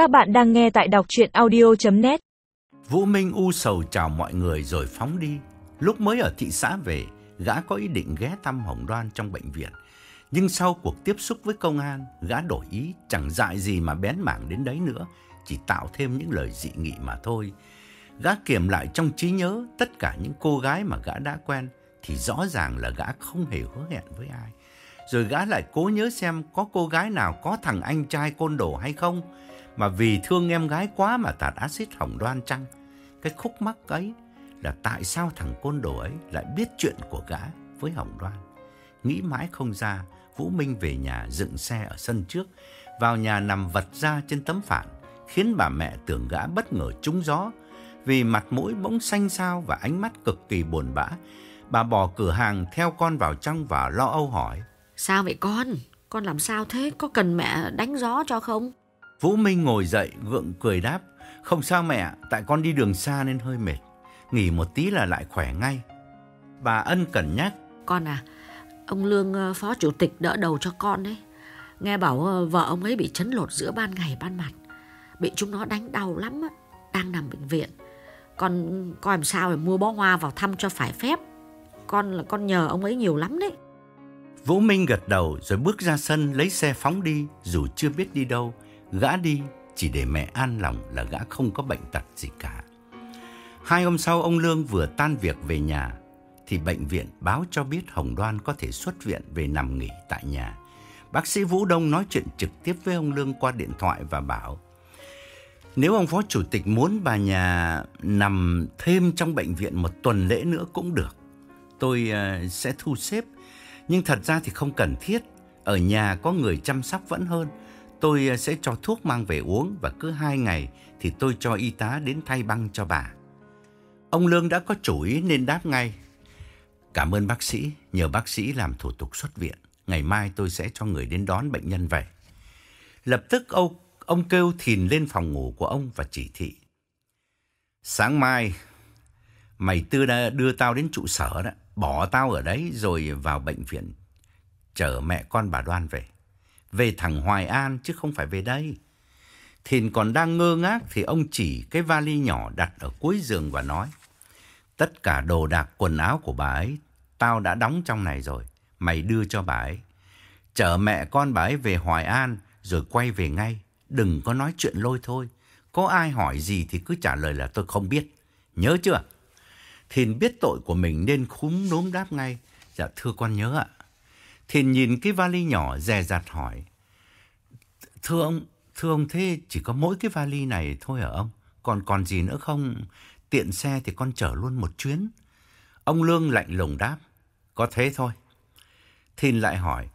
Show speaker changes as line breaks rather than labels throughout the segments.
Các bạn đang nghe tại đọc chuyện audio.net
Vũ Minh u sầu chào mọi người rồi phóng đi. Lúc mới ở thị xã về, gã có ý định ghé thăm Hồng Đoan trong bệnh viện. Nhưng sau cuộc tiếp xúc với công an, gã đổi ý chẳng dại gì mà bén mảng đến đấy nữa, chỉ tạo thêm những lời dị nghị mà thôi. Gã kiểm lại trong trí nhớ tất cả những cô gái mà gã đã quen, thì rõ ràng là gã không hề hứa hẹn với ai. Rồi gã lại cố nhớ xem có cô gái nào có thằng anh trai côn đồ hay không, mà vì thương em gái quá mà tạt axit hồng đoan chăng? Cái khúc mắc ấy là tại sao thằng côn đồ ấy lại biết chuyện của gã với hồng đoan? Nghĩ mãi không ra, Vũ Minh về nhà dựng xe ở sân trước, vào nhà nằm vật ra trên tấm phản, khiến bà mẹ tưởng gã bất ngờ trúng gió, vì mặt mũi bỗng xanh xao và ánh mắt cực kỳ buồn bã. Bà bỏ cửa hàng theo con vào trong và lo âu hỏi.
Sao vậy con? Con làm sao thế? Có cần mẹ đánh gió cho không?
Vũ Minh ngồi dậy gượng cười đáp. Không sao mẹ, tại con đi đường xa nên hơi mệt. Nghỉ một tí là lại khỏe ngay. Bà ân cần nhắc.
Con à, ông Lương ờ, phó chủ tịch đỡ đầu cho con đấy. Nghe bảo ờ, vợ ông ấy bị chấn lột giữa ban ngày ban mặt. Bị chúng nó đánh đau lắm á, đang nằm bệnh viện. Con coi làm sao để mua bó hoa vào thăm cho phải phép. Con là con nhờ ông ấy nhiều lắm đấy.
Vũ Minh gật đầu rồi bước ra sân lấy xe phóng đi dù chưa biết đi đâu. Gã đi chỉ để mẹ an lòng là gã không có bệnh tật gì cả. Hai hôm sau ông Lương vừa tan việc về nhà thì bệnh viện báo cho biết Hồng Đoan có thể xuất viện về nằm nghỉ tại nhà. Bác sĩ Vũ Đông nói chuyện trực tiếp với ông Lương qua điện thoại và bảo nếu ông phó chủ tịch muốn bà nhà nằm thêm trong bệnh viện một tuần lễ nữa cũng được. Tôi ờ, sẽ thu xếp, nhưng thật ra thì không cần thiết. Ở nhà có người chăm sóc vẫn hơn. Tôi ờ, sẽ cho thuốc mang về uống và cứ hai ngày thì tôi cho y tá đến thay băng cho bà. Ông Lương đã có chủ ý nên đáp ngay. Cảm ơn bác sĩ, nhờ bác sĩ làm thủ tục xuất viện. Ngày mai tôi sẽ cho người đến đón bệnh nhân về. Lập tức ông Ông kêu thìn lên phòng ngủ của ông và chỉ thị. Sáng mai, mày tư đã đưa tao đến trụ sở đó, bỏ tao ở đấy rồi vào bệnh viện, chở mẹ con bà Đoan về. Về thẳng Hoài An chứ không phải về đây. Thìn còn đang ngơ ngác thì ông chỉ cái vali nhỏ đặt ở cuối giường và nói. Tất cả đồ đạc quần áo của bà ấy, tao đã đóng trong này rồi. Mày đưa cho bà ấy. Chở mẹ con bà ấy về Hoài An rồi quay về ngay. Đừng có nói chuyện lôi thôi. Có ai hỏi gì thì cứ trả lời là tôi không biết. Nhớ chưa? Thìn biết tội của mình nên khúm núm đáp ngay. Dạ thưa con nhớ ạ. Thìn nhìn cái vali nhỏ dè dặt hỏi. Thưa ông, thưa ông thế chỉ có mỗi cái vali này thôi hả ông? Còn còn gì nữa không? Tiện xe thì con chở luôn một chuyến. Ông Lương lạnh lùng đáp. Có thế thôi. Thìn lại hỏi.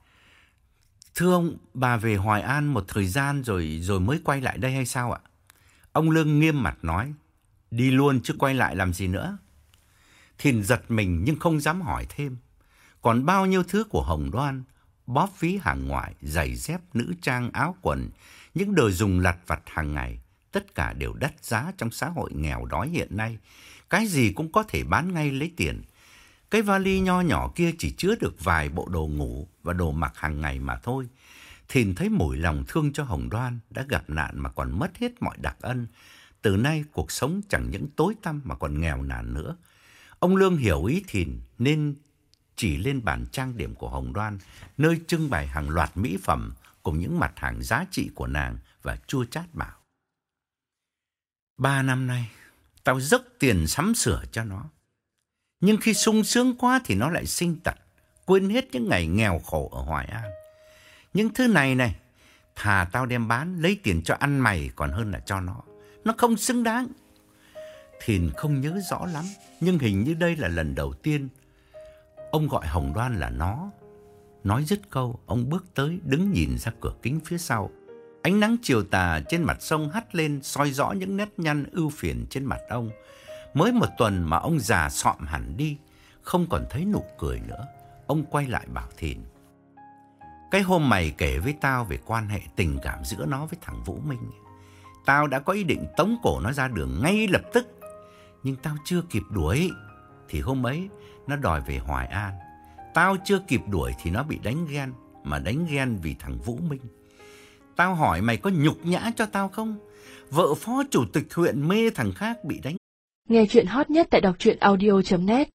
Thưa ông, bà về Hoài An một thời gian rồi rồi mới quay lại đây hay sao ạ? Ông Lương nghiêm mặt nói, đi luôn chứ quay lại làm gì nữa. Thìn giật mình nhưng không dám hỏi thêm. Còn bao nhiêu thứ của Hồng Đoan, bóp phí hàng ngoại, giày dép, nữ trang, áo quần, những đồ dùng lặt vặt hàng ngày, tất cả đều đắt giá trong xã hội nghèo đói hiện nay. Cái gì cũng có thể bán ngay lấy tiền. Cái vali nho nhỏ kia chỉ chứa được vài bộ đồ ngủ và đồ mặc hàng ngày mà thôi. Thìn thấy mủi lòng thương cho Hồng Đoan đã gặp nạn mà còn mất hết mọi đặc ân. Từ nay cuộc sống chẳng những tối tăm mà còn nghèo nàn nữa. Ông Lương hiểu ý Thìn nên chỉ lên bàn trang điểm của Hồng Đoan, nơi trưng bày hàng loạt mỹ phẩm cùng những mặt hàng giá trị của nàng và chua chát bảo. Ba năm nay, tao dốc tiền sắm sửa cho nó. Nhưng khi sung sướng quá thì nó lại sinh tật, quên hết những ngày nghèo khổ ở Hoài An. Những thứ này này, thà tao đem bán lấy tiền cho ăn mày còn hơn là cho nó. Nó không xứng đáng. Thìn không nhớ rõ lắm, nhưng hình như đây là lần đầu tiên ông gọi Hồng Đoan là nó. Nói dứt câu, ông bước tới đứng nhìn ra cửa kính phía sau. Ánh nắng chiều tà trên mặt sông hắt lên soi rõ những nét nhăn ưu phiền trên mặt ông. Mới một tuần mà ông già sọm hẳn đi, không còn thấy nụ cười nữa. Ông quay lại bảo Thìn. Cái hôm mày kể với tao về quan hệ tình cảm giữa nó với thằng Vũ Minh. Tao đã có ý định tống cổ nó ra đường ngay lập tức. Nhưng tao chưa kịp đuổi. Thì hôm ấy, nó đòi về Hoài An. Tao chưa kịp đuổi thì nó bị đánh ghen. Mà đánh ghen vì thằng Vũ Minh. Tao hỏi mày có nhục nhã cho tao không? Vợ phó chủ tịch huyện mê thằng khác bị đánh.
Nghe chuyện hot nhất tại đọc truyện audio.net